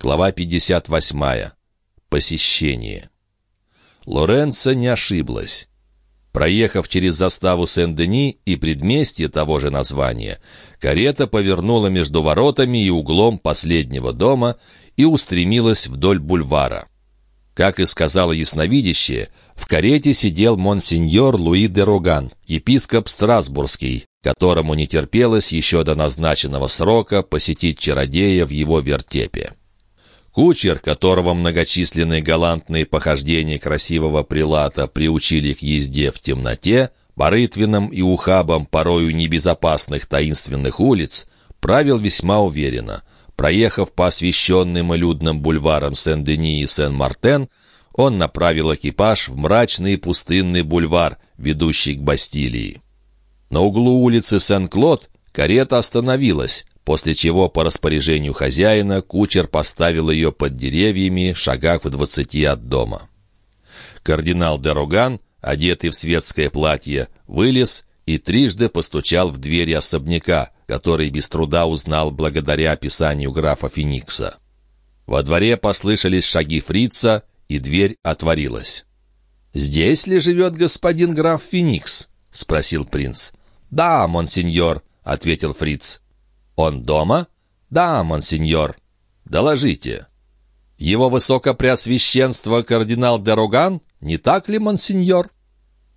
Глава 58. Посещение. Лоренцо не ошиблась. Проехав через заставу Сен-Дени и предместье того же названия, карета повернула между воротами и углом последнего дома и устремилась вдоль бульвара. Как и сказала ясновидящее, в карете сидел монсеньор Луи де Роган, епископ Страсбургский, которому не терпелось еще до назначенного срока посетить чародея в его вертепе. Кучер, которого многочисленные галантные похождения красивого прилата приучили к езде в темноте, по рытвинам и ухабам порою небезопасных таинственных улиц, правил весьма уверенно. Проехав по освещенным и людным бульварам Сен-Дени и Сен-Мартен, он направил экипаж в мрачный пустынный бульвар, ведущий к Бастилии. На углу улицы Сен-Клод карета остановилась, после чего по распоряжению хозяина кучер поставил ее под деревьями, шагах в двадцати от дома. Кардинал Дероган, одетый в светское платье, вылез и трижды постучал в двери особняка, который без труда узнал благодаря описанию графа Феникса. Во дворе послышались шаги фрица, и дверь отворилась. «Здесь ли живет господин граф Феникс?» — спросил принц. «Да, монсеньор», — ответил фриц. «Он дома?» «Да, монсеньор». «Доложите». «Его высокопреосвященство кардинал Дероган? Не так ли, монсеньор?»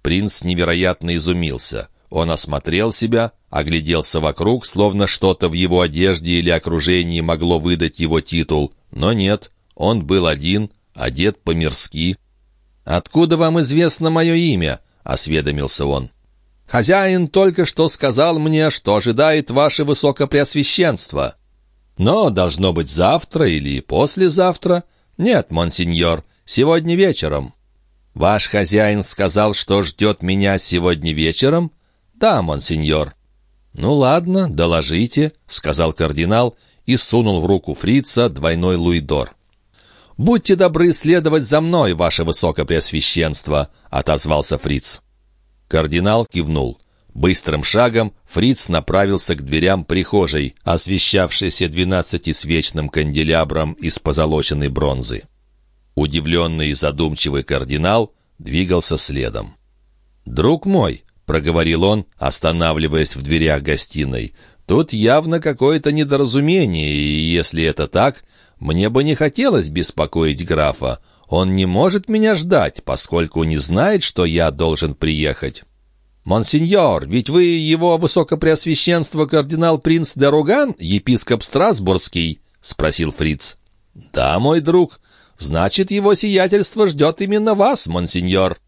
Принц невероятно изумился. Он осмотрел себя, огляделся вокруг, словно что-то в его одежде или окружении могло выдать его титул. Но нет, он был один, одет по-мирски. «Откуда вам известно мое имя?» — осведомился он. Хозяин только что сказал мне, что ожидает ваше высокопреосвященство. Но должно быть завтра или послезавтра. Нет, монсеньор, сегодня вечером. Ваш хозяин сказал, что ждет меня сегодня вечером? Да, монсеньор. Ну ладно, доложите, сказал кардинал и сунул в руку фрица двойной луидор. «Будьте добры следовать за мной, ваше высокопреосвященство», — отозвался фриц. Кардинал кивнул. Быстрым шагом Фриц направился к дверям прихожей, освещавшейся двенадцатисвечным канделябром из позолоченной бронзы. Удивленный и задумчивый кардинал двигался следом. «Друг мой», — проговорил он, останавливаясь в дверях гостиной, «тут явно какое-то недоразумение, и если это так, мне бы не хотелось беспокоить графа. Он не может меня ждать, поскольку не знает, что я должен приехать». «Монсеньор, ведь вы его высокопреосвященство кардинал-принц де Руган, епископ Страсбургский?» — спросил фриц. «Да, мой друг. Значит, его сиятельство ждет именно вас, монсеньор».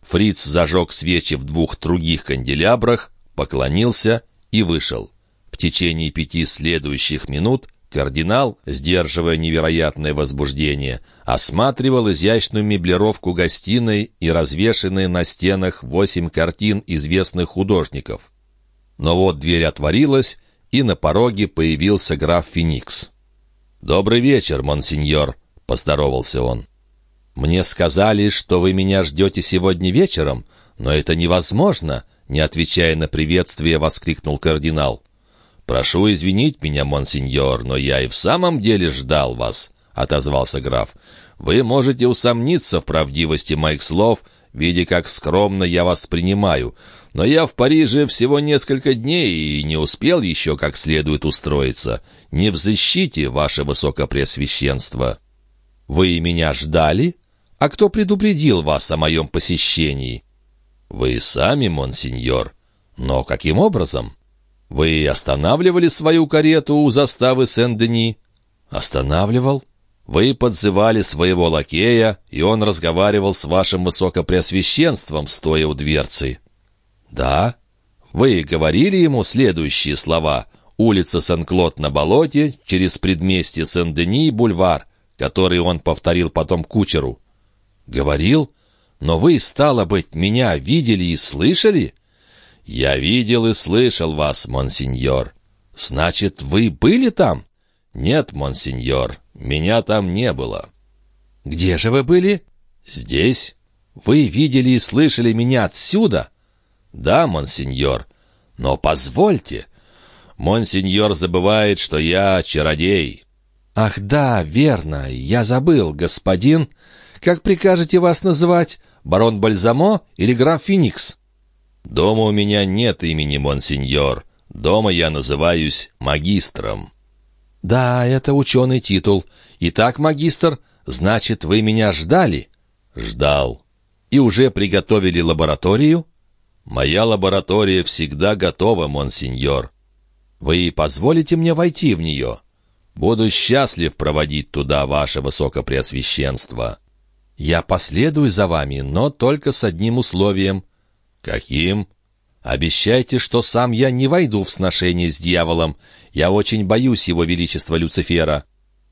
Фриц зажег свечи в двух других канделябрах, поклонился и вышел. В течение пяти следующих минут Кардинал, сдерживая невероятное возбуждение, осматривал изящную меблировку гостиной и развешенные на стенах восемь картин известных художников. Но вот дверь отворилась, и на пороге появился граф Феникс. «Добрый вечер, монсеньор», — поздоровался он. «Мне сказали, что вы меня ждете сегодня вечером, но это невозможно», — не отвечая на приветствие, воскликнул кардинал. «Прошу извинить меня, монсеньор, но я и в самом деле ждал вас», — отозвался граф. «Вы можете усомниться в правдивости моих слов, видя, как скромно я вас принимаю. Но я в Париже всего несколько дней и не успел еще как следует устроиться. Не взыщите, ваше высокопреосвященство». «Вы меня ждали? А кто предупредил вас о моем посещении?» «Вы сами, монсеньор. Но каким образом?» «Вы останавливали свою карету у заставы Сен-Дени?» «Останавливал?» «Вы подзывали своего лакея, и он разговаривал с вашим высокопреосвященством, стоя у дверцы?» «Да». «Вы говорили ему следующие слова. Улица Сен-Клод на болоте, через предместье Сен-Дени бульвар, который он повторил потом кучеру». «Говорил? Но вы, стало быть, меня видели и слышали?» «Я видел и слышал вас, монсеньор». «Значит, вы были там?» «Нет, монсеньор, меня там не было». «Где же вы были?» «Здесь». «Вы видели и слышали меня отсюда?» «Да, монсеньор. Но позвольте. Монсеньор забывает, что я чародей». «Ах да, верно, я забыл, господин. Как прикажете вас называть? Барон Бальзамо или граф Феникс?» «Дома у меня нет имени, монсеньор. Дома я называюсь магистром». «Да, это ученый титул. Итак, магистр, значит, вы меня ждали?» «Ждал». «И уже приготовили лабораторию?» «Моя лаборатория всегда готова, монсеньор». «Вы позволите мне войти в нее?» Буду счастлив проводить туда ваше высокопреосвященство». «Я последую за вами, но только с одним условием». «Каким?» «Обещайте, что сам я не войду в сношение с дьяволом. Я очень боюсь его величества Люцифера».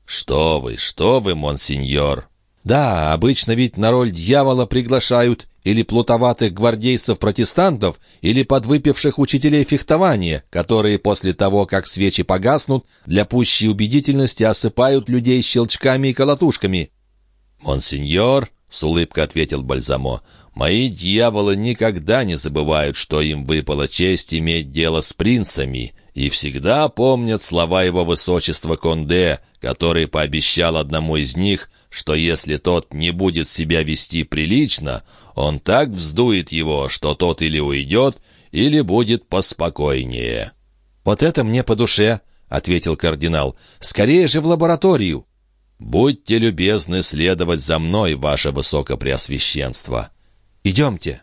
«Что вы, что вы, монсеньор?» «Да, обычно ведь на роль дьявола приглашают или плутоватых гвардейцев-протестантов, или подвыпивших учителей фехтования, которые после того, как свечи погаснут, для пущей убедительности осыпают людей щелчками и колотушками». «Монсеньор», — с улыбкой ответил Бальзамо, «мои дьяволы никогда не забывают, что им выпала честь иметь дело с принцами, и всегда помнят слова его высочества Конде, который пообещал одному из них, что если тот не будет себя вести прилично, он так вздует его, что тот или уйдет, или будет поспокойнее». «Вот это мне по душе», — ответил кардинал. «Скорее же в лабораторию». «Будьте любезны следовать за мной, ваше высокопреосвященство». «Идемте».